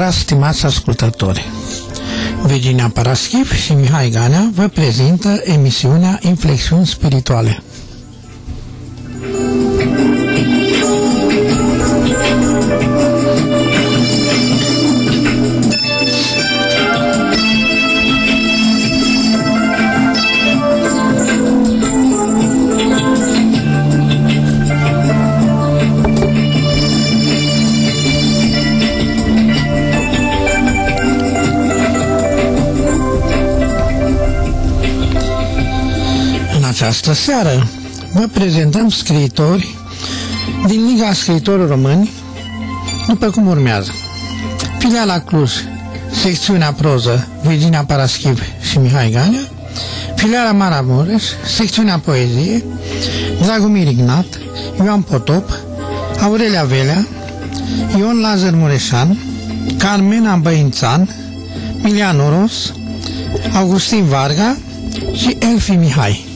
seara, stimați ascultători! Virginia Paraschiv și Mihai Ganea vă prezintă emisiunea Inflexiuni Spirituale. Această seară vă prezentăm scriitori din Liga Scriitorilor Români după cum urmează. Filiala Cluj, secțiunea proză Virginia Paraschiv și Mihai Ganea, filiala Maramureș, secțiunea poezie Dragomir Ignat, Ioan Potop, Aurelia Velea, Ion Lazar Mureșan, Carmena Băințan, Milian Oros, Augustin Varga și Elfi Mihai.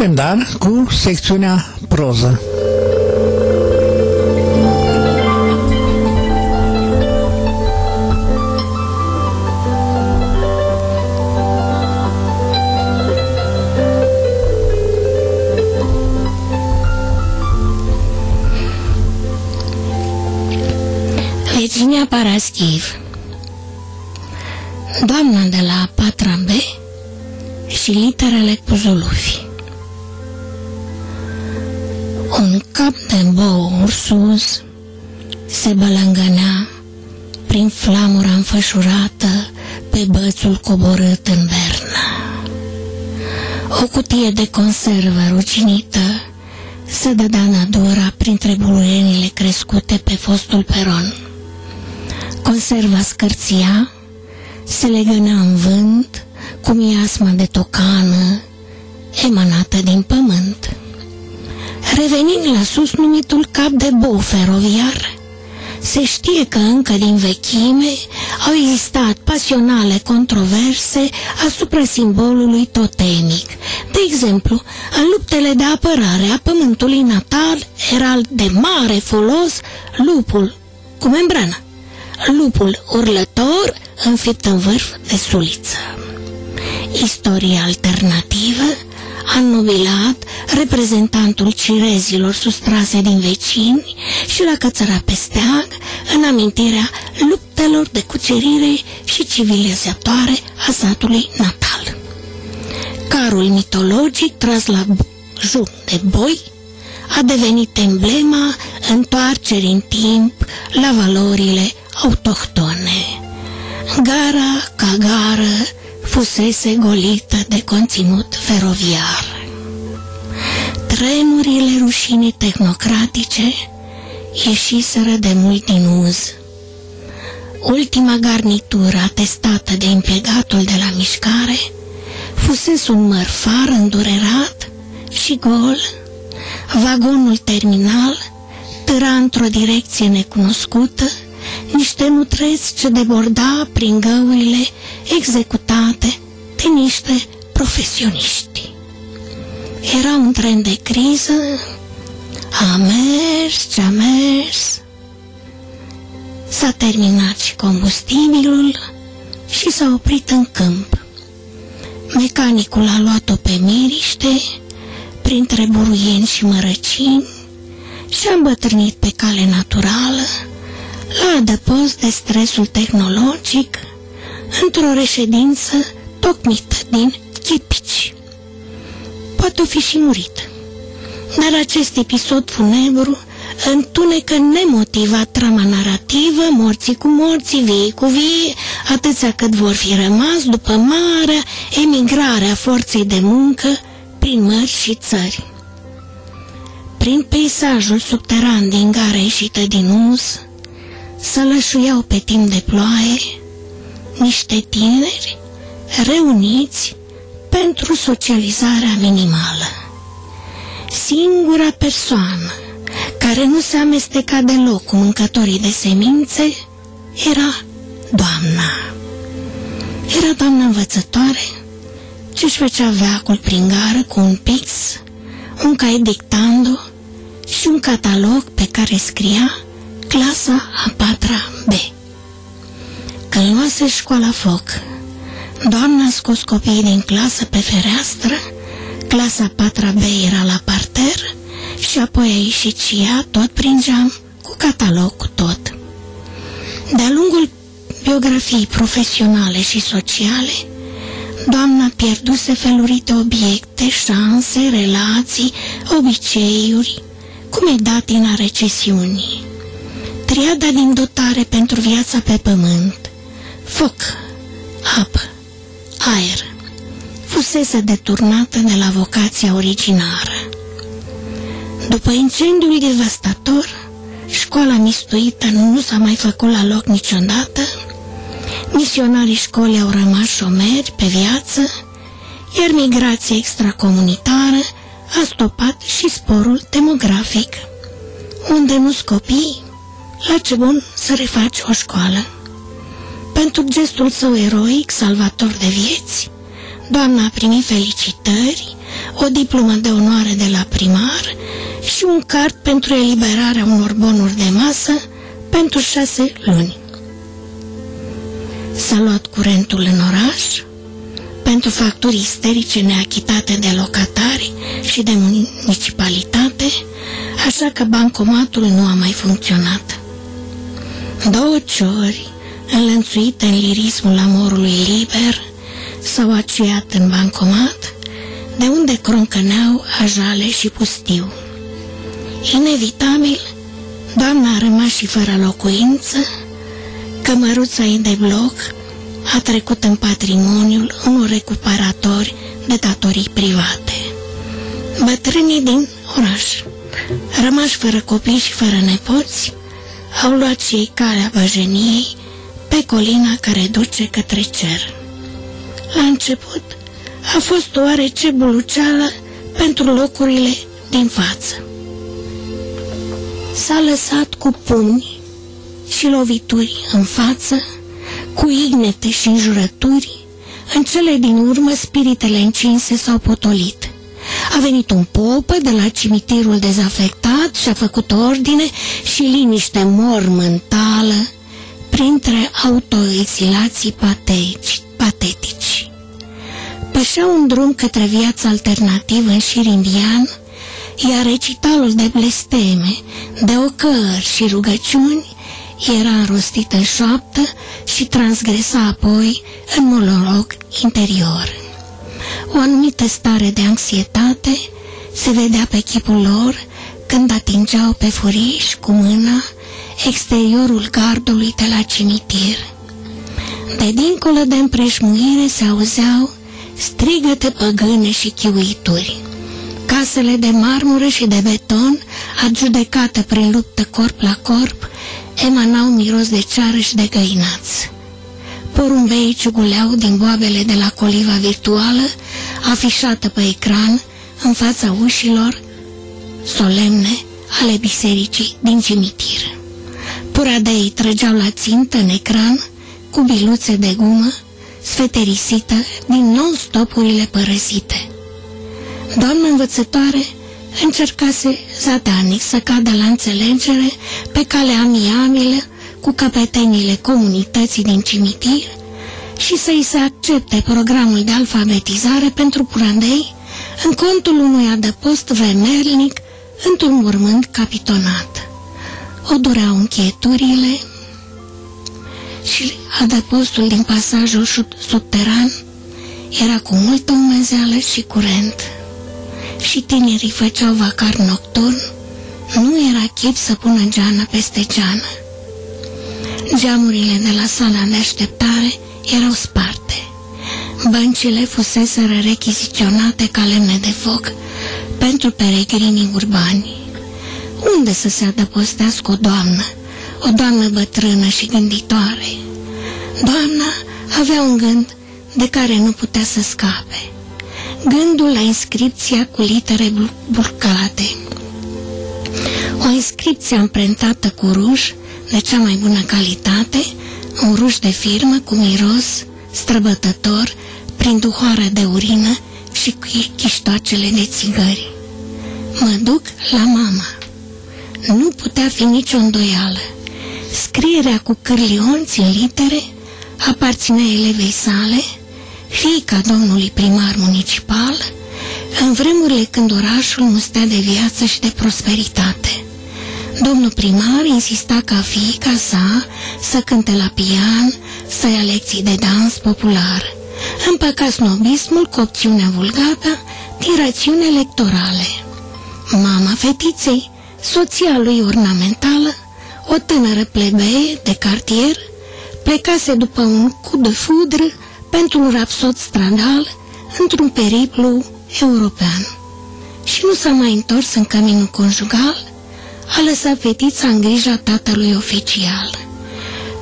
Începem, dar, cu secțiunea proză. Virginia Paraschiv. Doamna de la patra B și literele cu zulufi un cap de bou ursus se bălângănea prin flamura înfășurată pe bățul coborât în bernă. O cutie de conservă ruginită se dădea nădura printre buluienile crescute pe fostul peron. Conserva scârția, se legăna în vânt cu miasma de tocană emanată din pământ revenind la sus numitul cap de bou feroviar. Se știe că încă din vechime au existat pasionale controverse asupra simbolului totemic. De exemplu, în luptele de apărare a pământului natal era de mare folos lupul cu membrană, lupul urlător înfipt în vârf de suliță. Istoria alternativă a nubilat reprezentantul cirezilor sustrase din vecini și la cățăra pe steag în amintirea luptelor de cucerire și civilizatoare a satului natal. Carul mitologic tras la jur de boi a devenit emblema întoarcerii în timp la valorile autohtone. Gara ca gară fusese golită de conținut feroviar. Trenurile rușinii tehnocratice ieșiseră de mult din uz. Ultima garnitură atestată de impiegatul de la mișcare fusese un mărfar îndurerat și gol. Vagonul terminal târa într-o direcție necunoscută niște nutreți ce deborda prin găurile executate de niște profesioniști. Era un tren de criză, a mers ce a mers, s-a terminat și combustibilul și s-a oprit în câmp. Mecanicul a luat-o pe miriște, printre buruieni și mărăcini, și a îmbătrânit pe cale naturală, la adăpost de stresul tehnologic, într-o reședință tocmită din chipici. Poate o fi și murit. Dar acest episod funebru întunecă nemotivat trama narrativă, morții cu morții, vii cu vii, atâția cât vor fi rămas după marea emigrare a forței de muncă prin mări și țări. Prin peisajul subteran din gara ieșită din uz, sălășuiau pe timp de ploaie niște tineri reuniți pentru socializarea minimală. Singura persoană care nu se amesteca deloc cu mâncătorii de semințe era doamna. Era doamna învățătoare ce-și făcea veacul prin gară cu un pix, un cai dictando și un catalog pe care scria clasa a patra B. Când luase școala foc, doamna a scos copiii din clasă pe fereastră, clasa patra B era la parter și apoi a ieșit și ea tot prin geam cu catalog cu tot. De-a lungul biografiei profesionale și sociale, doamna pierduse felurite obiecte, șanse, relații, obiceiuri, cum e datina recesiunii. Triada din dotare pentru viața pe pământ, foc, apă, aer, fusese deturnată de la vocația originară. După incendiul devastator, școala mistuită nu s-a mai făcut la loc niciodată, misionarii școlii au rămas șomeri pe viață, iar migrația extracomunitară a stopat și sporul demografic. Unde nu copii, la ce bun să refaci o școală. Pentru gestul său eroic, salvator de vieți, doamna a primit felicitări, o diplomă de onoare de la primar și un card pentru eliberarea unor bonuri de masă pentru șase luni. S-a luat curentul în oraș pentru facturi isterice neachitate de locatari și de municipalitate, așa că bancomatul nu a mai funcționat. Două ciori, înlănțuite în lirismul amorului liber, s-au aciuiat în bancomat, de unde croncăneau ajale și pustiu. Inevitabil, doamna a rămas și fără locuință, cămăruța ei de bloc a trecut în patrimoniul unor recuperatori de datorii private. Bătrânii din oraș, rămași fără copii și fără nepoți, au luat și ei calea băjeniei pe colina care duce către cer. La început a fost oarece buluceală pentru locurile din față. S-a lăsat cu pumni și lovituri în față, cu ignete și înjurături, în cele din urmă spiritele încinse s-au potolit. A venit un popă de la cimitirul dezafectat și a făcut ordine și liniște mormântală printre autoexilații patetici. patetici. Pășea un drum către viața alternativă în șir indian, iar recitalul de blesteme, de ocări și rugăciuni era înrostit în șoaptă și transgresa apoi în monolog interior. O anumită stare de anxietate se vedea pe chipul lor când atingeau pe furiș cu mâna exteriorul gardului de la cimitir. De dincolo de împrejmuire se auzeau strigăte păgâne și chiuituri. Casele de marmură și de beton, adjudecate prin luptă corp la corp, emanau miros de ceară și de găinați. Porumbei ciuguleau din boabele de la coliva virtuală, afișată pe ecran, în fața ușilor solemne ale bisericii din cimitir. Puradei trăgeau la țintă în ecran, cu biluțe de gumă, sfeterisită din non-stopurile părăsite. Doamna învățătoare încercase zadanic să cadă la înțelegere pe calea amiabilă cu căpetenile comunității din cimitir și să-i se accepte programul de alfabetizare pentru purandei în contul unui adăpost vemernic într-un mormânt capitonat. O dureau încheieturile și adăpostul din pasajul subteran era cu multă umezeală și curent și tinerii făceau vacar nocturn, nu era chip să pună geană peste geană. Geamurile de la sala de așteptare erau sparte. Băncile fuseseră rechiziționate ca lemne de foc pentru peregrinii urbani. Unde să se adăpostească o doamnă, o doamnă bătrână și gânditoare? Doamna avea un gând de care nu putea să scape. Gândul la inscripția cu litere burcate. O inscripție amprentată cu ruj de cea mai bună calitate, un ruj de firmă cu miros străbătător prin duhoarea de urină și cu chiștoacele de țigări. Mă duc la mama. Nu putea fi nicio îndoială. Scrierea cu cârlionți în litere aparținea elevei sale, fiica domnului primar municipal, în vremurile când orașul mustea de viață și de prosperitate. Domnul primar insista ca fiica sa să cânte la pian, să ia lecții de dans popular, împăca snobismul cu opțiunea vulgată din rațiuni electorale. Mama fetiței, soția lui ornamentală, o tânără plebeie de cartier, plecase după un cu de fudră pentru un rapsod stradal într-un periplu european. Și nu s-a mai întors în căminul conjugal, a lăsat fetița în grija tatălui oficial.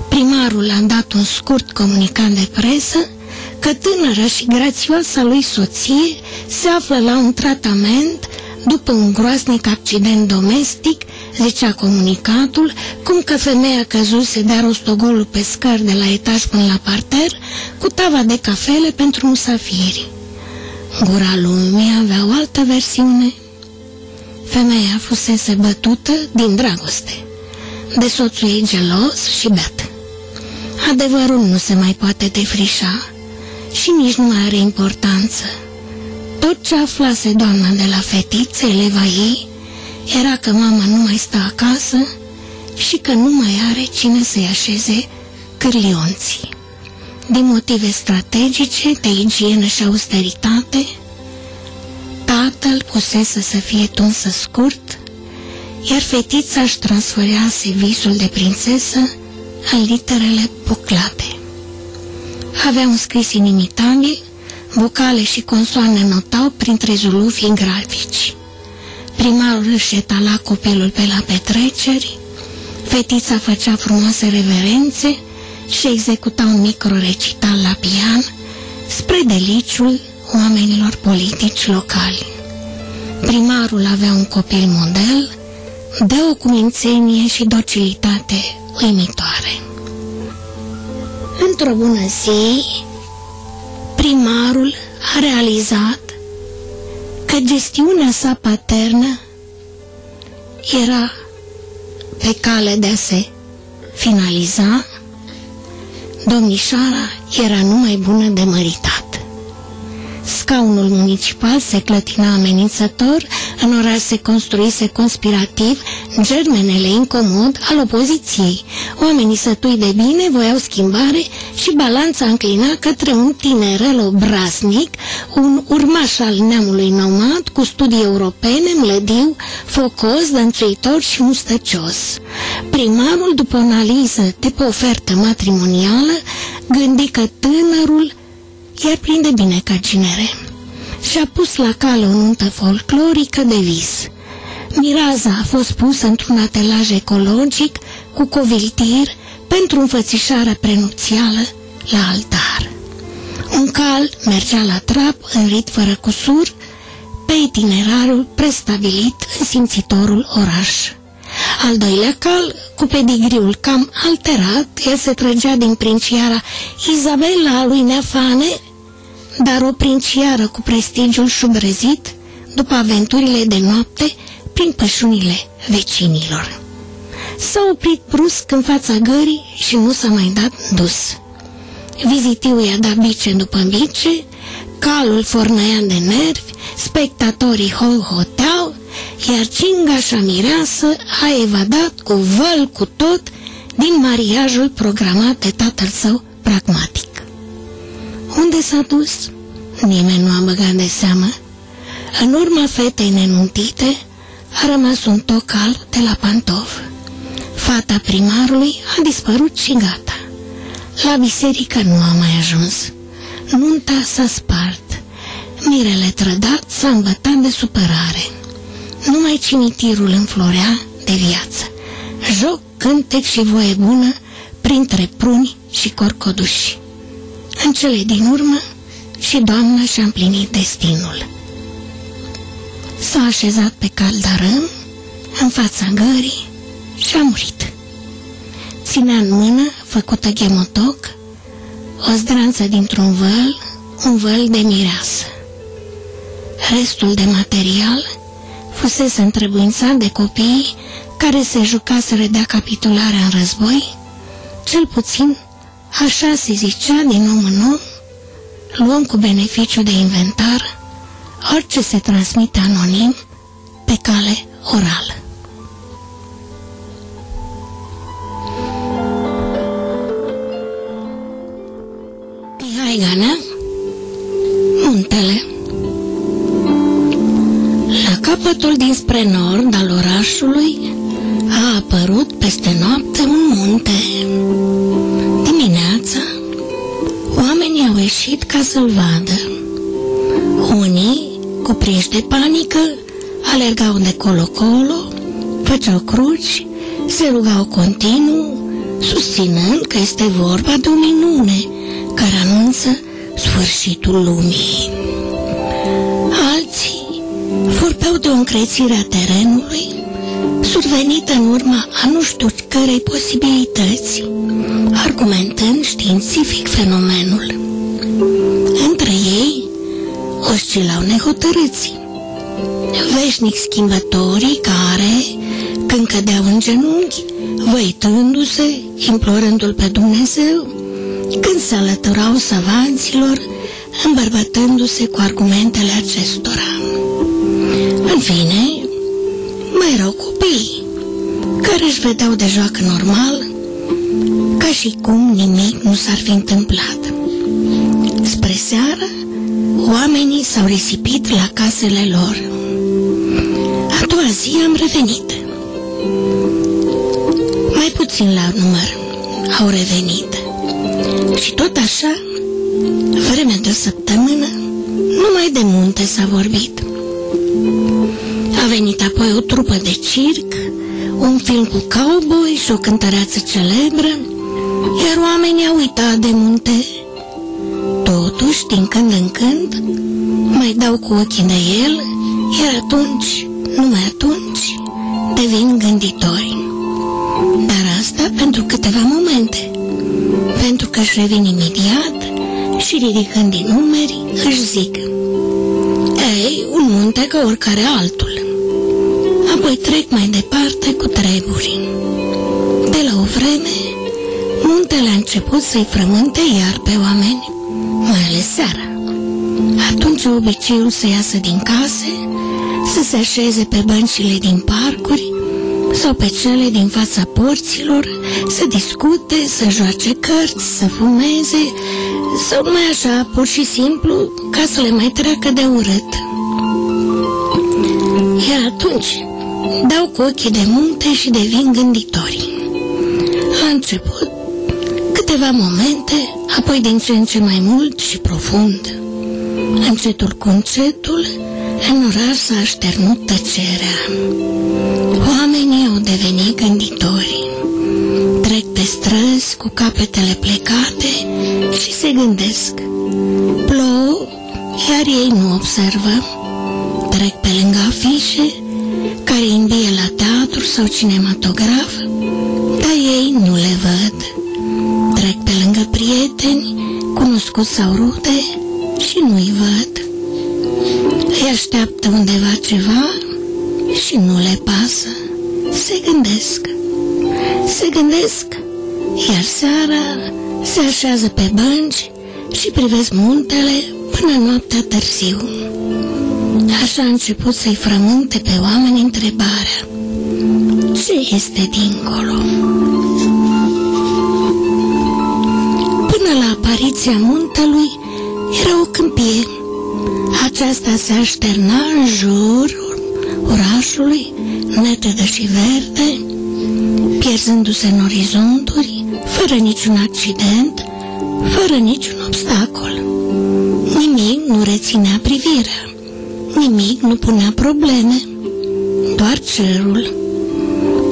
Primarul a dat un scurt comunicat de presă că tânăra și grațioasa lui soție se află la un tratament după un groaznic accident domestic, zicea comunicatul, cum că femeia căzuse de rostogolul pe scări de la etaj până la parter, cu tava de cafele pentru musafiri. Gura lumii avea o altă versiune. Femeia fusese bătută din dragoste, de soțul ei gelos și beat. Adevărul nu se mai poate defrișa și nici nu mai are importanță. Tot ce aflase doamna de la fetiță, eleva ei, era că mama nu mai stă acasă și că nu mai are cine să-i așeze cârlionții. Din motive strategice, de igienă și austeritate, tatăl pusese să fie tunsă scurt, iar fetița își transferase visul de prințesă în literele puclate. Avea un scris inimitabil, vocale și consoane notau printre zulufii grafici. Primarul își etala copilul pe la petreceri, fetița făcea frumoase reverențe și executa un micro-recital la pian spre deliciul oamenilor politici locali. Primarul avea un copil model de o cumințenie și docilitate uimitoare. Într-o bună zi, primarul a realizat că gestiunea sa paternă era pe cale de a se finaliza, domnișoara era numai bună de măritat. Scaunul municipal se clătina amenințător, în oraș se construise conspirativ germenele incomod al opoziției. Oamenii sătui de bine voiau schimbare și balanța înclina către un tinerel obraznic, un urmaș al neamului nomad, cu studii europene, mlădiu, focos, dănțuitor și mustăcios. Primarul, după o analiză de pe ofertă matrimonială, gândi că tânărul i-ar prinde bine ca cinere. Și-a pus la cale o nuntă folclorică de vis. Miraza a fost pusă într-un atelaj ecologic cu coviltir pentru înfățișarea prenupțială la altar. Un cal mergea la trap în rit fără cusur pe itinerarul prestabilit în simțitorul oraș. Al doilea cal, cu pedigriul cam alterat, el se trăgea din princiara Izabela lui Neafane, dar o princiară cu prestigiul șubrezit după aventurile de noapte prin pășunile vecinilor. S-a oprit brusc în fața gării și nu s-a mai dat dus. Vizitiu i-a dat bice după bice, calul fornăia de nervi, spectatorii hol-hoteau, iar cingașa mireasă a evadat cu văl cu tot din mariajul programat de tatăl său pragmatic. Unde s-a dus? Nimeni nu a băgat de seamă. În urma fetei nenuntite a rămas un toc alb de la pantof. Fata primarului a dispărut și gata. La biserică nu a mai ajuns. Nunta s-a spart. Mirele trădat s-a îmbătat de supărare. Numai cimitirul înflorea de viață. Joc, cântec și voie bună printre pruni și corcoduși. În cele din urmă și doamna și-a împlinit destinul. S-a așezat pe caldarâm, în fața gării și a murit. Ținea în mână, făcută ghemotoc, o zdranță dintr-un văl, un văl de mireasă. Restul de material fusese întrebuințat de copiii care se jucaseră de capitularea în război, cel puțin așa se zicea din om în om, luăm cu beneficiu de inventar orice se transmite anonim pe cale orală. Mihai Ganea, Muntele La capătul dinspre nord al orașului a apărut peste noapte un munte. Dimineața, oamenii au ieșit ca să-l vadă. Unii, cuprinși de panică, alergau de colo-colo, făceau cruci, se rugau continuu, susținând că este vorba de o minune care anunță sfârșitul lumii. Alții vorbeau de o încrețire a terenului, survenită în urma a nu știu cărei posibilități, argumentând științific fenomenul. Între ei oscilau nehotărâți, veșnic schimbătorii care, când cădeau în genunchi, văitându-se, implorându-l pe Dumnezeu, când se alăturau savanților, îmbărbătându-se cu argumentele acestora. În fine, mai erau copii, care își vedeau de joacă normal, ca și cum nimic nu s-ar fi întâmplat. Spre seară, oamenii s-au risipit la casele lor. A doua zi am revenit. Mai puțin la număr au revenit. Și tot așa, vremea de o săptămână, numai de munte s-a vorbit. A venit apoi o trupă de circ, un film cu cowboy și o cântăreață celebră, iar oamenii au uitat de munte. Totuși, din când în când, mai dau cu ochii de el, iar atunci, numai atunci, devin gânditori. Dar asta pentru câteva momente, pentru că își revin imediat și ridicând din numeri își zic Ei, un munte ca oricare altul. Apoi trec mai departe cu treburi. De la o vreme, muntele a început să-i frământe iar pe oameni, mai ales seara. Atunci obiceiul să iasă din case, să se așeze pe băncile din parcuri sau pe cele din fața porților, să discute, să joace cărți, să fumeze, sau numai așa, pur și simplu, ca să le mai treacă de urât. Iar atunci dau cu ochii de munte și devin gânditori. La început, câteva momente, apoi din ce în ce mai mult și profund. Încetul cu încetul, în oraș s-a așternut tăcerea. Oamenii au devenit gânditori. Trec pe străzi cu capetele plecate și se gândesc. Plouă, iar ei nu observă. Trec pe lângă afișe care imbie la teatru sau cinematograf, dar ei nu le văd. Trec pe lângă prieteni, cunoscuți sau rude și nu-i văd. Îi așteaptă undeva ceva și nu le pasă. Se gândesc. Se gândesc, iar seara se așează pe bănci și privesc muntele până noaptea târziu. Așa a început să-i frământe pe oameni întrebarea. Ce este dincolo? Până la apariția muntelui era o câmpie. Aceasta se așterna în jurul orașului, netedă și verde, pierzându-se în orizonturi, fără niciun accident, fără niciun obstacol. Nimic nu reținea privirea, nimic nu punea probleme, doar cerul.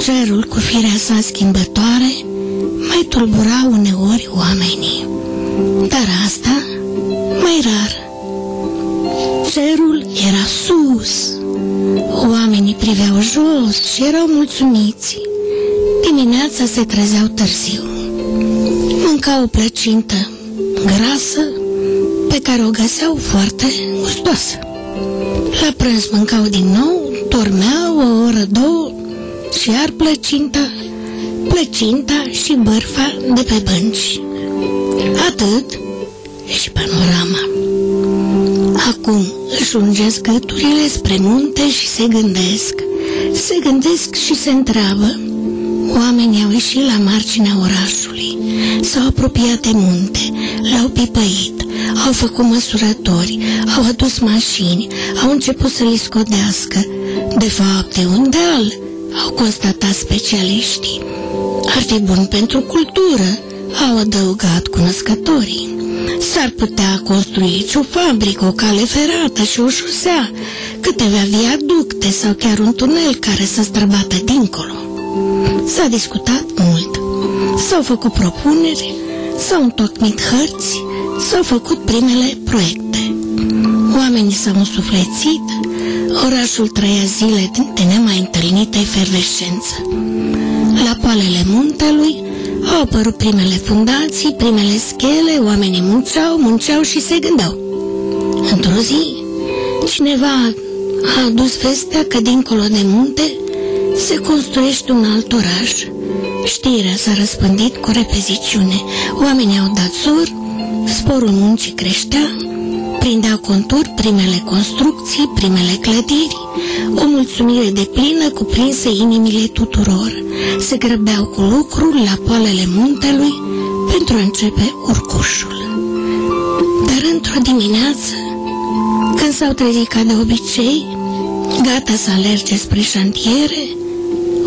Cerul cu firea sa schimbătoare mai tulbura uneori oamenii, dar asta mai rar. Cerul era sus, oamenii priveau jos și erau mulțumiți. Dimineața se trezeau târziu. Mâncau o plăcintă grasă pe care o găseau foarte gustoasă. La prânz mâncau din nou, dormeau o oră, două și iar plăcinta, plăcinta și bărfa de pe bănci. Atât și panorama. Acum își ungesc găturile spre munte și se gândesc. Se gândesc și se întreabă. Oamenii au ieșit la marginea orașului, s-au apropiat de munte, l-au pipăit, au făcut măsurători, au adus mașini, au început să-l scodească. De fapt, de un deal, au constatat specialiștii. Ar fi bun pentru cultură, au adăugat cunoscătorii. S-ar putea construi o fabrică, o cale ferată și o șosea, câteva viaducte sau chiar un tunel care să străbată dincolo. S-a discutat mult, s-au făcut propuneri, s-au întocmit hărți, s-au făcut primele proiecte. Oamenii s-au însuflețit, orașul trăia zile de nemai întâlnită efervescență. La poalele muntelui au apărut primele fundații, primele schele, oamenii munceau, munceau și se gândeau. Într-o zi, cineva a adus vestea că dincolo de munte se construiește un alt oraș. Știrea s-a răspândit cu repeziciune. Oamenii au dat sur, sporul muncii creștea, prindea contur primele construcții, primele clădiri, o mulțumire de plină cuprinse inimile tuturor. Se grăbeau cu lucrul la poalele muntelui pentru a începe urcușul. Dar într-o dimineață, când s-au trezit ca de obicei, gata să alerge spre șantiere,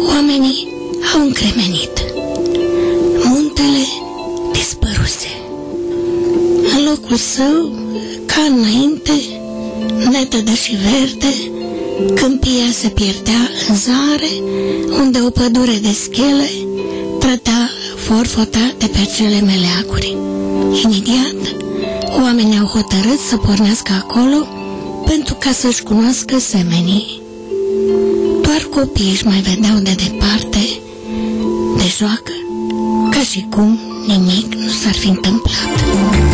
oamenii au încremenit. Muntele dispăruse. În locul său ca înainte, netedă și verde, câmpia se pierdea în zare, unde o pădure de schele trăta forfota de pe acele meleaguri. Imediat, oamenii au hotărât să pornească acolo pentru ca să-și cunoască semenii. Doar copiii își mai vedeau de departe, de joacă, ca și cum nimic nu s-ar fi întâmplat.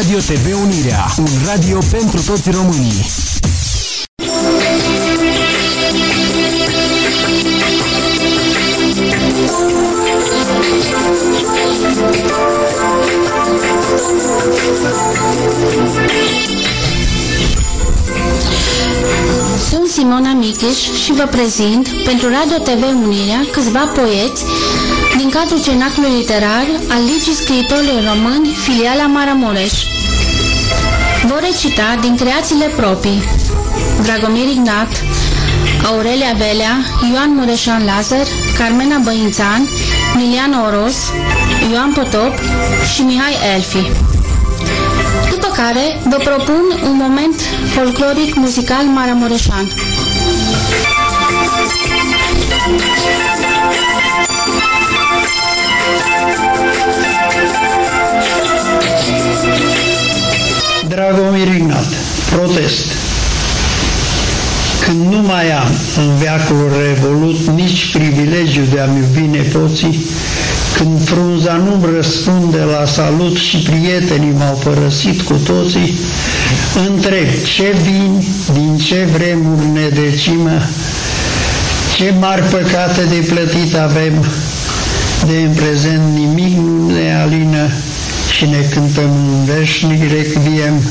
Radio TV Unirea, un radio pentru toți românii. Sunt Simona Michiș și vă prezint pentru Radio TV Unirea câțiva poeți din cadrul cenacului literar al Ligii Scriitorilor Români, filiala Maramureș. Vor recita din creațiile proprii Dragomir Ignat, Aurelia Belea, Ioan Mureșan Lazar, Carmena Băințan, Milian Oros, Ioan Potop și Mihai Elfi. După care vă propun un moment folcloric muzical maramureșan. Dragomir Ignat, protest. Când nu mai am în veacul revolut nici privilegiu de a-mi iubi nepoții, când frunza nu răspunde la salut și prietenii m-au părăsit cu toții, întreb ce vin, din ce vremuri ne decimă, ce mari păcate de plătit avem, de în prezent nimic nu ne alină și ne cântăm un veșnic requiem.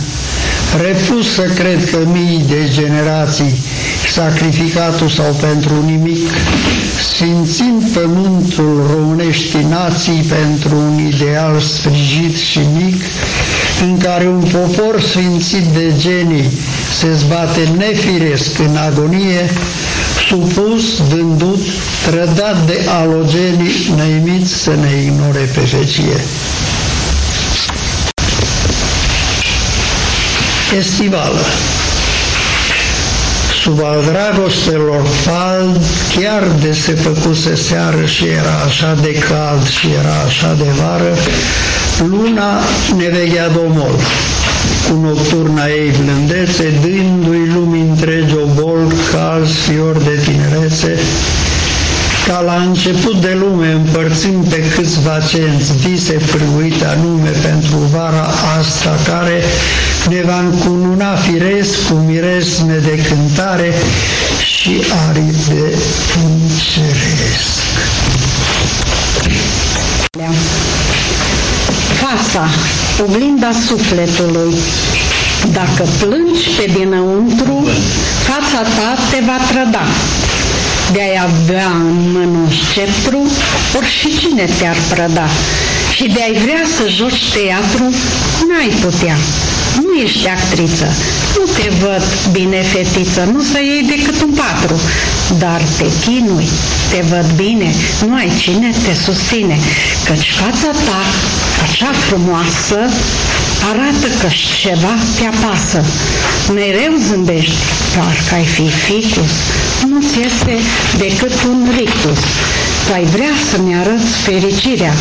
Refuz să cred că mii de generații sacrificatul sau pentru nimic, sfințind pământul românești nații pentru un ideal sprijit și mic, în care un popor sfințit de genii se zbate nefiresc în agonie, supus, vândut, trădat de alogenii, năimiți să ne ignore pe vecie. Estivală sub al dragostelor fald, chiar de se făcuse seară și era așa de cald și era așa de vară, luna ne veghea domol, cu nocturna ei blândețe, dându-i lumii întregi obol, calzi fiori de tinerețe, ca la început de lume împărțim pe câțiva cenți vise frâuite anume pentru vara asta care ne va încununa firesc cu miresme de cântare și aripi de înceresc. Fața, oglinda sufletului. Dacă plângi pe dinăuntru, fața ta te va trăda de a-i avea în mână un sceptru, ori și cine te-ar prăda. Și de a-i vrea să joci teatru, n-ai putea. Nu ești actriță, nu te văd bine, fetiță, nu să iei decât un patru, dar te chinui, te văd bine, nu ai cine te susține, căci fața ta, acea frumoasă, arată că ceva te apasă. Mereu zâmbești, parcă ai fi ficus, nu-ți este decât un rictus. Tu ai vrea să-mi arăți fericirea,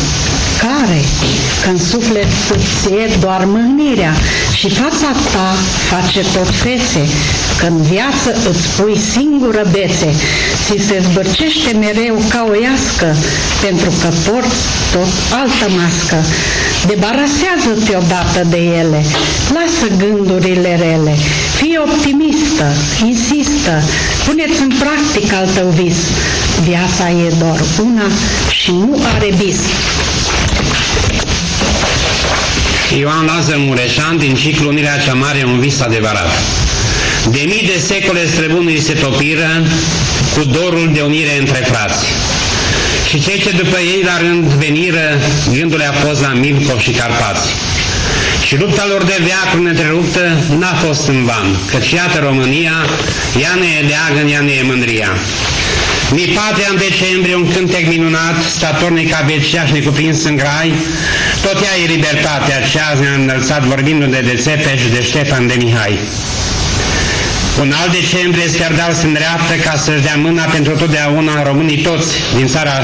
care, când suflet îți e doar mâhnirea și fața ta face tot fețe, când viață îți pui singură bețe, ți se zbărcește mereu ca o iască, pentru că porți tot altă mască. Debarasează-te odată de ele, lasă gândurile rele, fii optimistă, insistă, puneți în practic al tău vis. Viața e doar una și nu are bis. Ioan Lazar Mureșan din ciclul Unirea cea Mare, un vis adevărat. De mii de secole străbunii se topiră cu dorul de unire între frați. Și cei ce după ei la rând veniră, gândul a fost la Milcov și Carpați. Și lupta lor de veacru neîntreruptă n-a fost în van, căci iată România, ea ne e leagă, ea ne e mândria. Mi patria în decembrie, un cântec minunat, statornic abeceaș necuprins în grai, tot ea e libertatea, ce azi ne-a înălțat vorbindu-ne de Țepeș, de Ștefan, de Mihai. Un alt decembrie Scardal se îndreaptă ca să-și dea mâna pentru totdeauna românii toți din țara,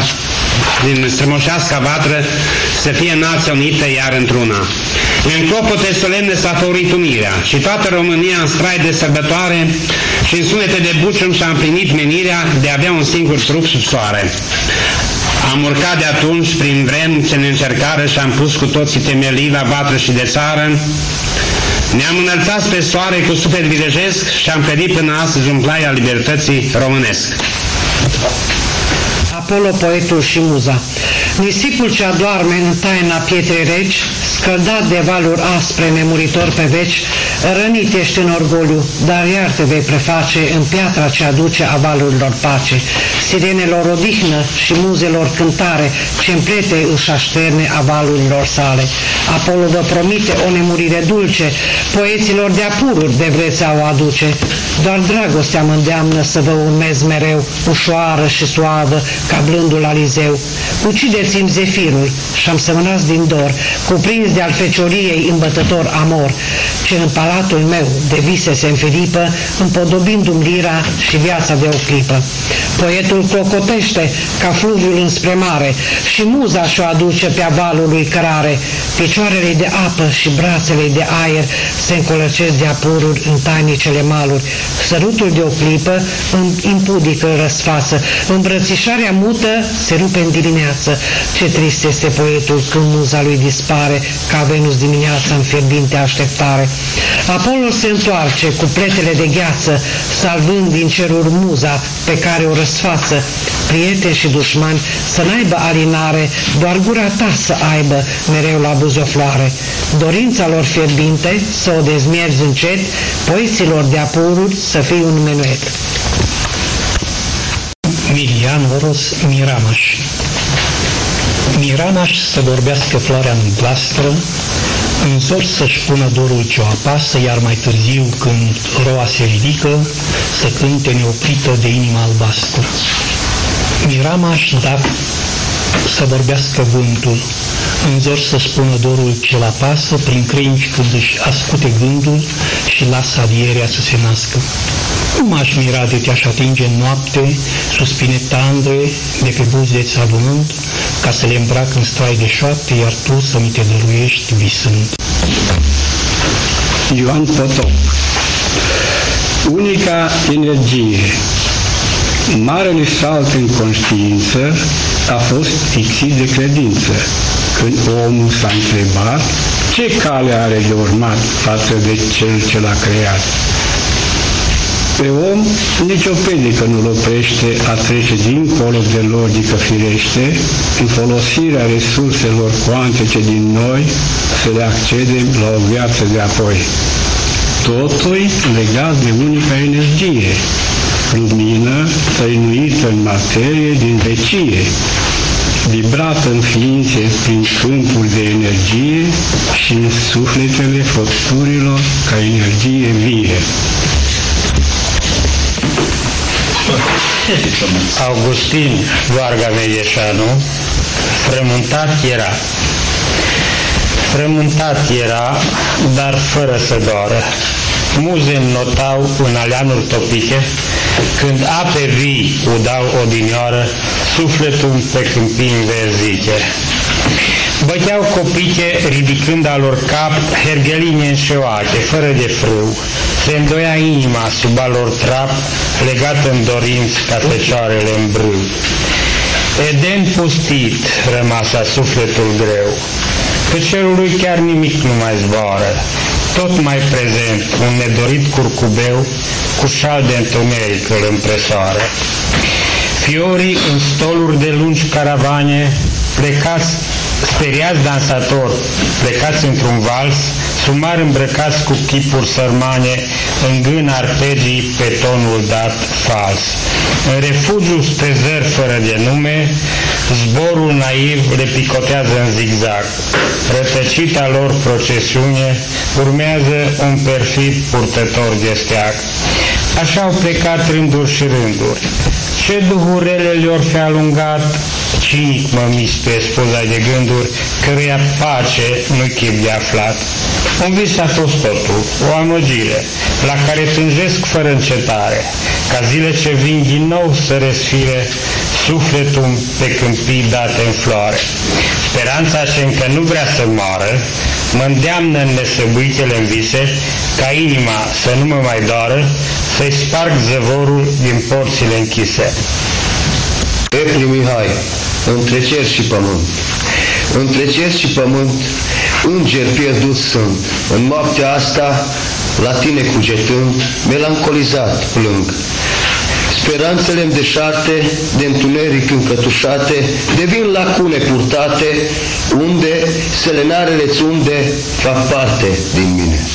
din strămoșească vatră, să fie nația unită iar într-una. În clopote solemne s-a făurit unirea și toată România în strai de sărbătoare și în sunete de bucium și-a împlinit menirea de a avea un singur trup sub soare. Am urcat de atunci prin vrem ce ne încercară și am pus cu toții temelii la vatră și de țară. Ne-am înălțat pe soare cu suflet virejesc și am credit până astăzi un plai al libertății românesc. Apollo, poetul și muza. Nisipul ce adorme în taina pietrei regi, scăldat de valuri aspre nemuritor pe veci, Rănit ești în orgoliu, dar iar te vei preface în piatra ce aduce avalurilor pace, sirenelor odihnă și muzelor cântare, ce împlete își așterne avalurilor sale. Apollo vă promite o nemurire dulce, poeților de apururi de vreți o aduce. Doar dragostea mă îndeamnă să vă urmez mereu, ușoară și suavă, ca blândul alizeu. Ucideți-mi zefirul și-am semănați din dor, cuprins de al fecioriei îmbătător amor, ce în palatul meu de vise se înfilipă, împodobindu-mi lira și viața de o clipă. Poetul clocotește ca fluviul înspre mare și muza și-o aduce pe avalul lui cărare. Picioarele de apă și brațele de aer se încolăcesc de apururi în tainicele maluri. Sărutul de o clipă în impudic îl răsfață. Îmbrățișarea mută se rupe în dimineață. Ce trist este poetul când muza lui dispare, ca Venus dimineața în fierbinte așteptare. Apollo se întoarce cu pletele de gheață, salvând din ceruri muza pe care o răsfață. Prieteni și dușmani să n-aibă alinare, doar gura ta să aibă mereu la buzofloare. Dorința lor fierbinte să o dezmierzi încet, poeților de apururi să fii un menuet. Milian Oros Miramaș Miramaș să vorbească floarea în blastră, în zor să-și pună dorul ce o apasă, iar mai târziu, când roa se ridică, să cânte neoprită de inima albastră. Miramaș, da, să vorbească vântul, în zor să spună dorul ce-l apasă, prin crengi când își ascute gândul și lasă avierea să se nască. Nu m-aș mira de te-aș atinge în noapte, suspine tandre de pe buzeți adunând, ca să le îmbrac în strai de șoapte, iar tu să mi te dăruiești visând. Ioan Potop Unica energie Marele salt în conștiință a fost fixit de credință, când omul s-a întrebat ce cale are de urmat față de cel ce l-a creat. Pe om nicio pedică nu-l oprește a trece dincolo de logică firește în folosirea resurselor cuantice din noi să le accedem la o viață de apoi. Totul legat de unica energie, lumină tăinuită în materie din vecie, vibrată în ființe prin câmpul de energie și în sufletele făpturilor ca energie vie. Augustin Varga Vegeșanu, frământat era. Frământat era, dar fără să doară. Muze notau în aleanuri topite, când ape vii udau odinioară, sufletul pe câmpii înverzite. Băteau copiche ridicând al lor cap hergeline înșeoate, fără de frâu. Se îndoia inima sub al lor trap, legat în dorinți ca fecioarele în brâu. Eden pustit rămasa sufletul greu, pe cerului chiar nimic nu mai zboară, tot mai prezent un nedorit curcubeu cu șal de întuneric îl împresoară. Fiorii în stoluri de lungi caravane, plecați speriați dansatori, plecați într-un vals, sumar îmbrăcați cu chipuri sărmane, în gân arpegii pe tonul dat fals. În refugiu spre zări fără de nume, zborul naiv le picotează în zigzag. Rătăcita lor procesiune urmează un perfid purtător de steag. Așa au plecat rânduri și rânduri. Ce duhurele le-or fi alungat, cinic mă mistuie spuza de gânduri, căruia pace nu chip de aflat. Un vis a fost totul, o amăgire, la care tânjesc fără încetare, ca zile ce vin din nou să resfire sufletul pe câmpii date în floare. Speranța ce încă nu vrea să moară, mă îndeamnă în nesăbuitele în vise, ca inima să nu mă mai doară, să-i sparg zăvorul din porțile închise. Epli Mihai, între cer și pământ. Între cer și pământ, înger pierdut sunt. În noaptea asta, la tine cugetând, melancolizat plâng. Speranțele deșarte, de întuneric încătușate, devin lacune purtate, unde selenarele unde fac parte din mine.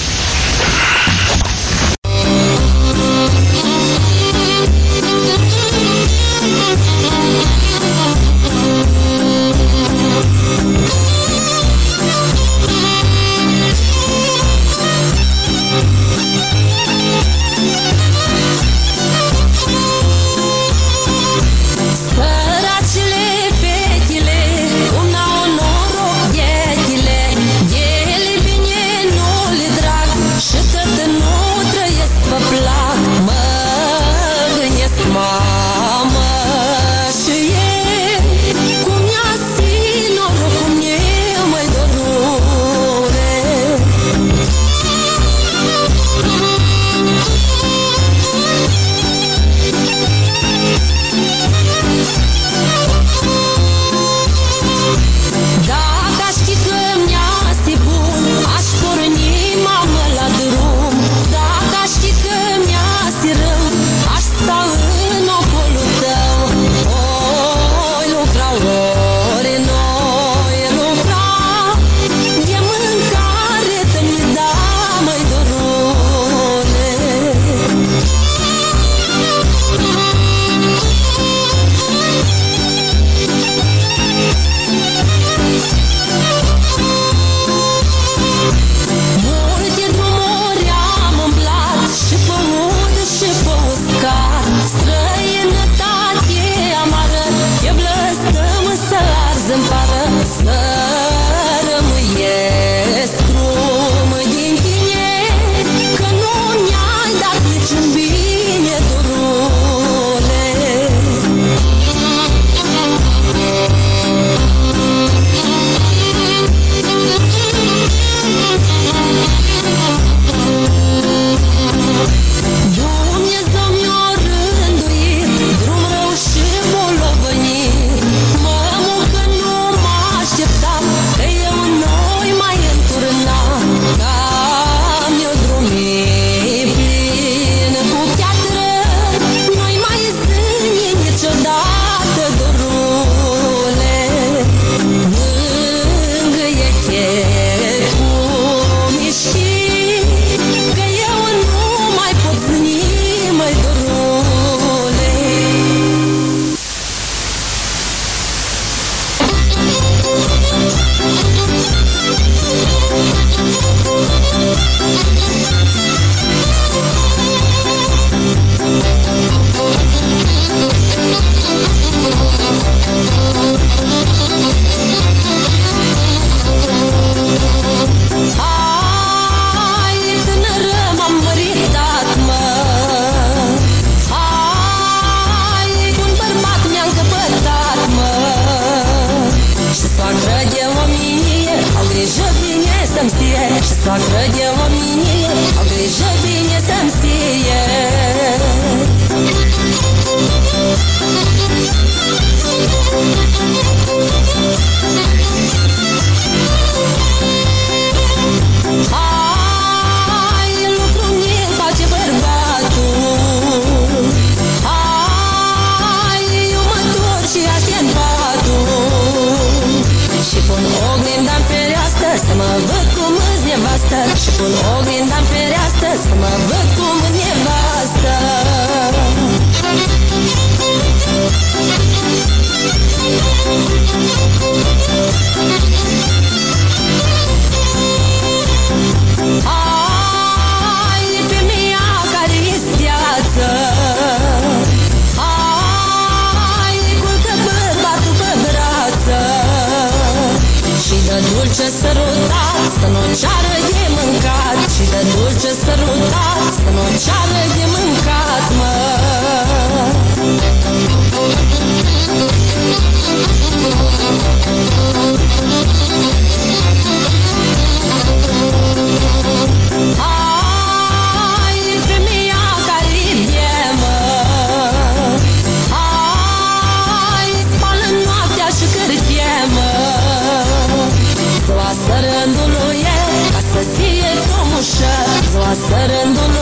Só que eu nevastă Și pun oglinda în fereastră Să mă văd cum în nevastă Thank. Să nu ceară de mâncat Și de dulce sărutat Să nu ceară de mâncat, mă Thank you. Serendula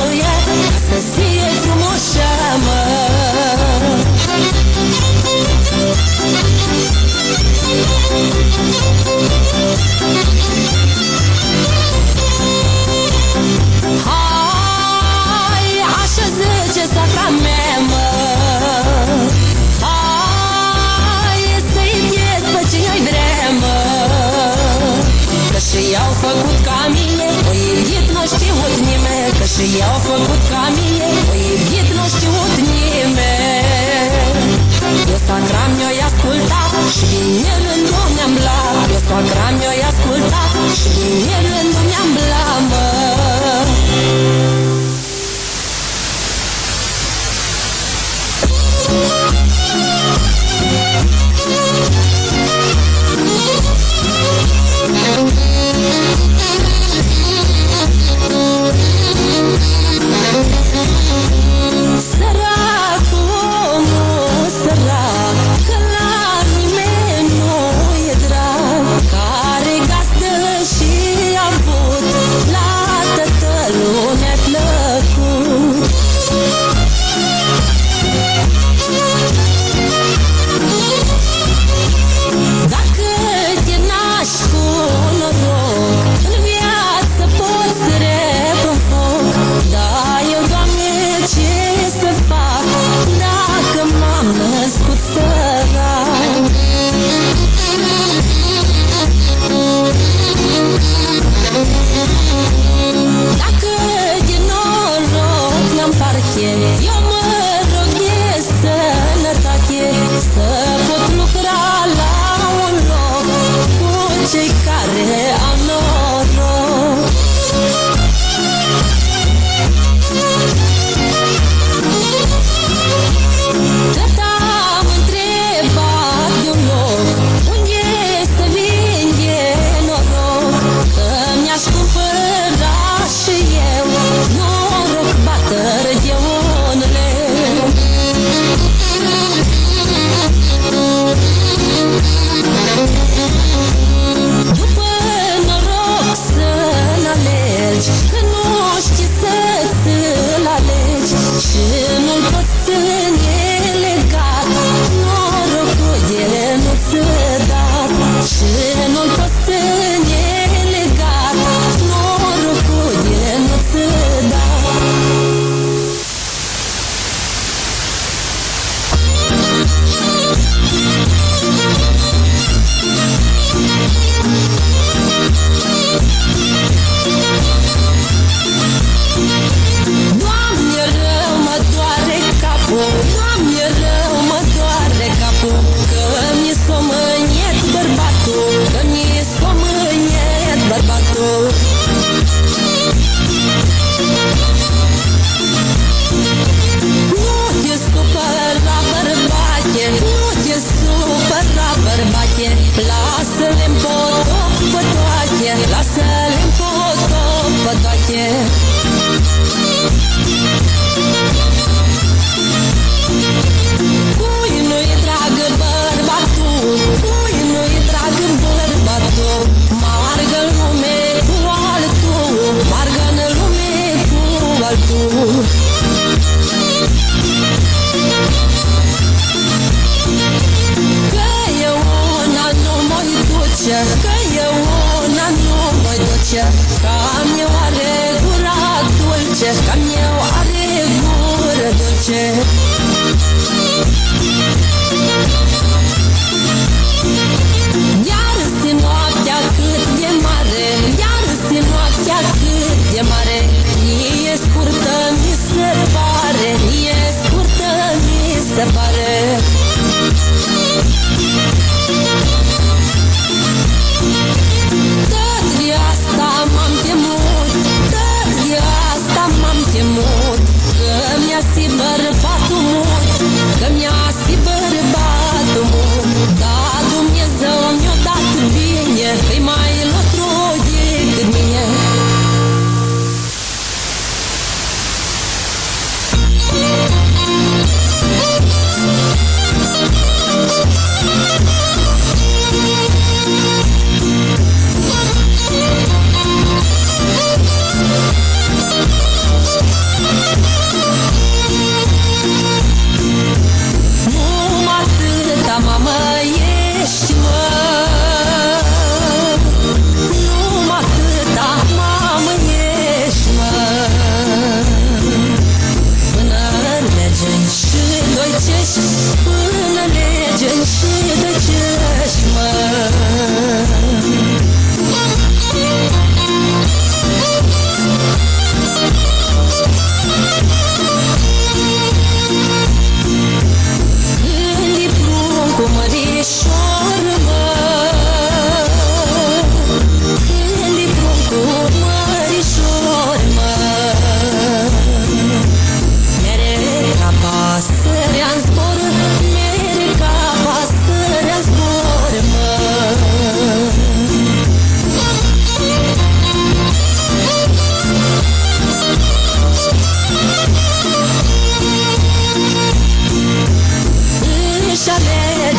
shit.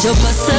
Alege o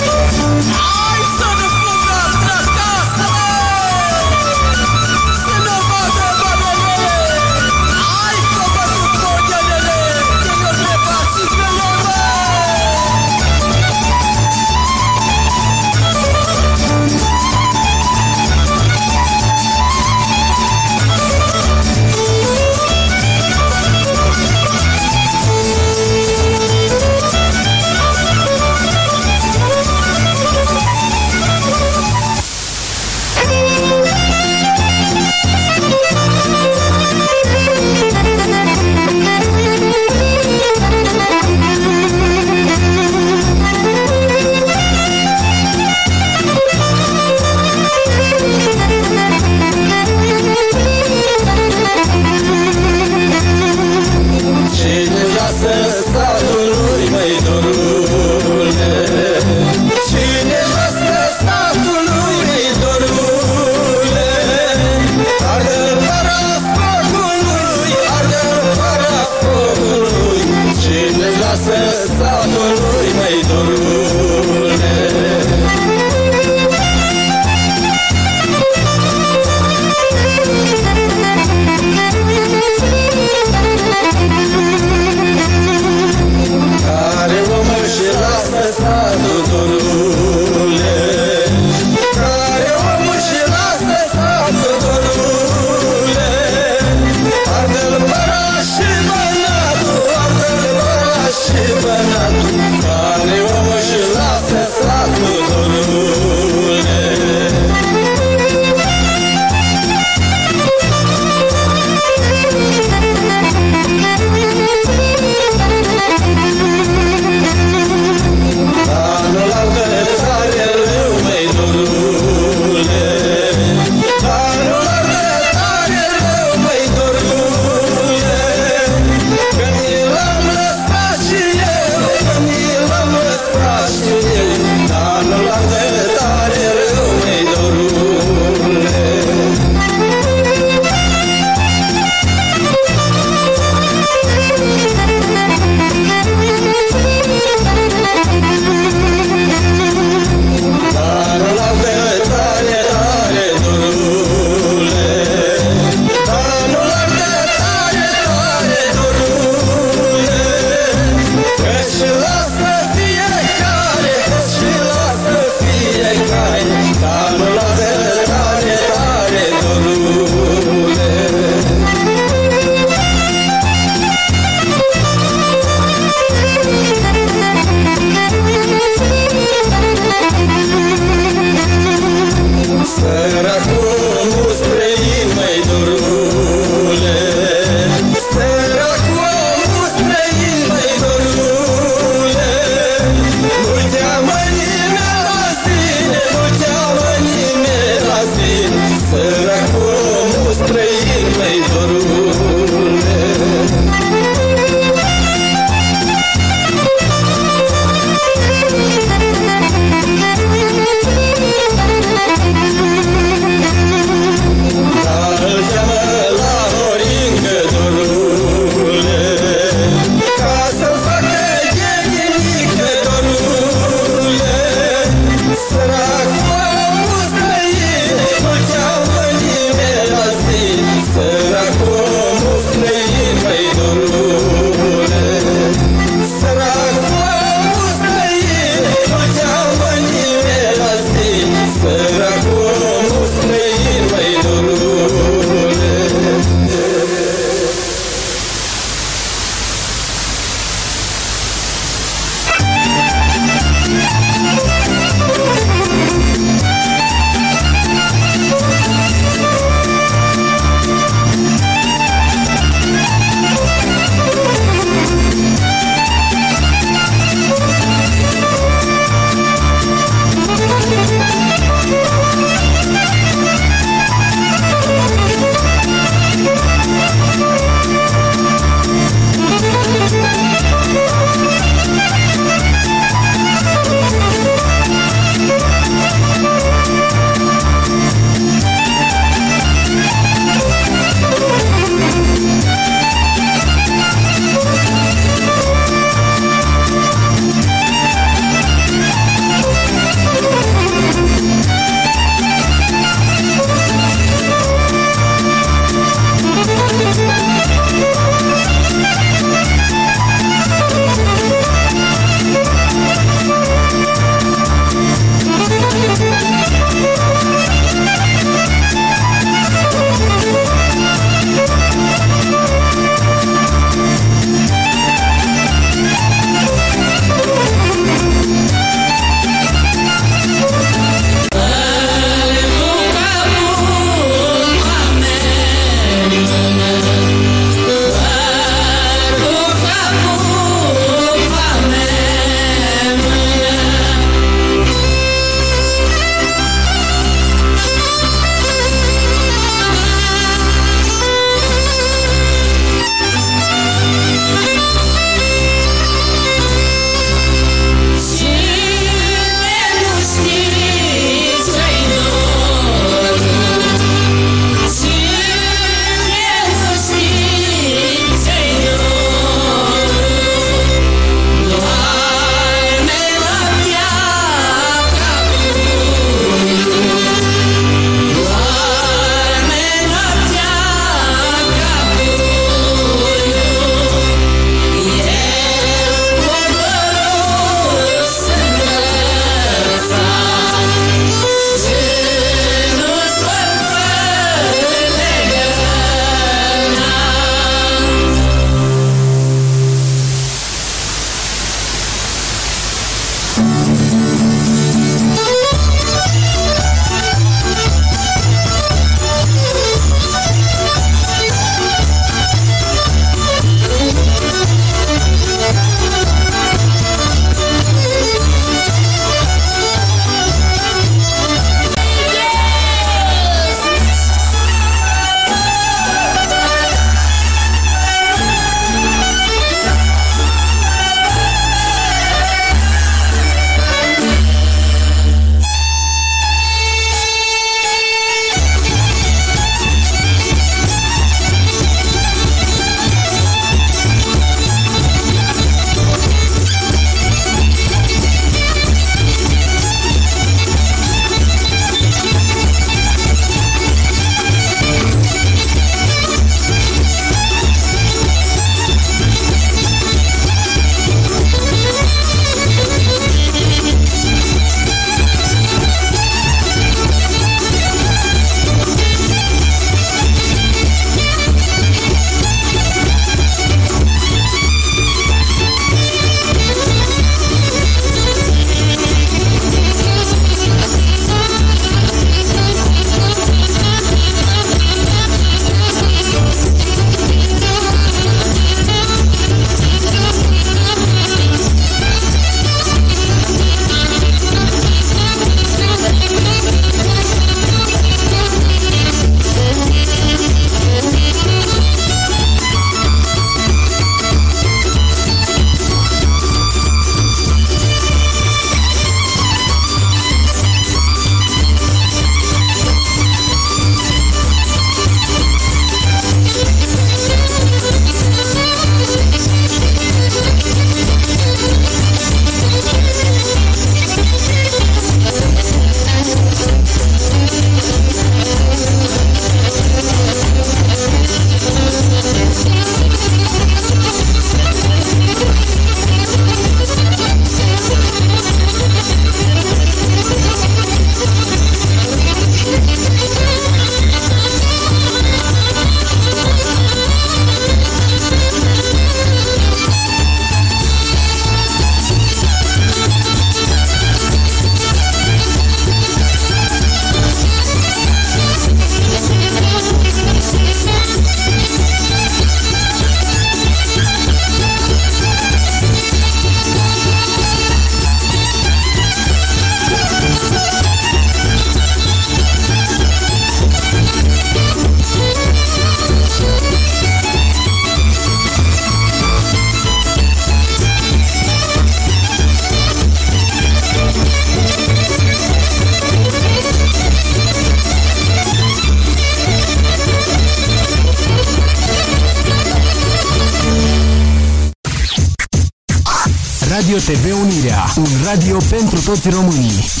Radio TV Unirea, un radio pentru toți românii.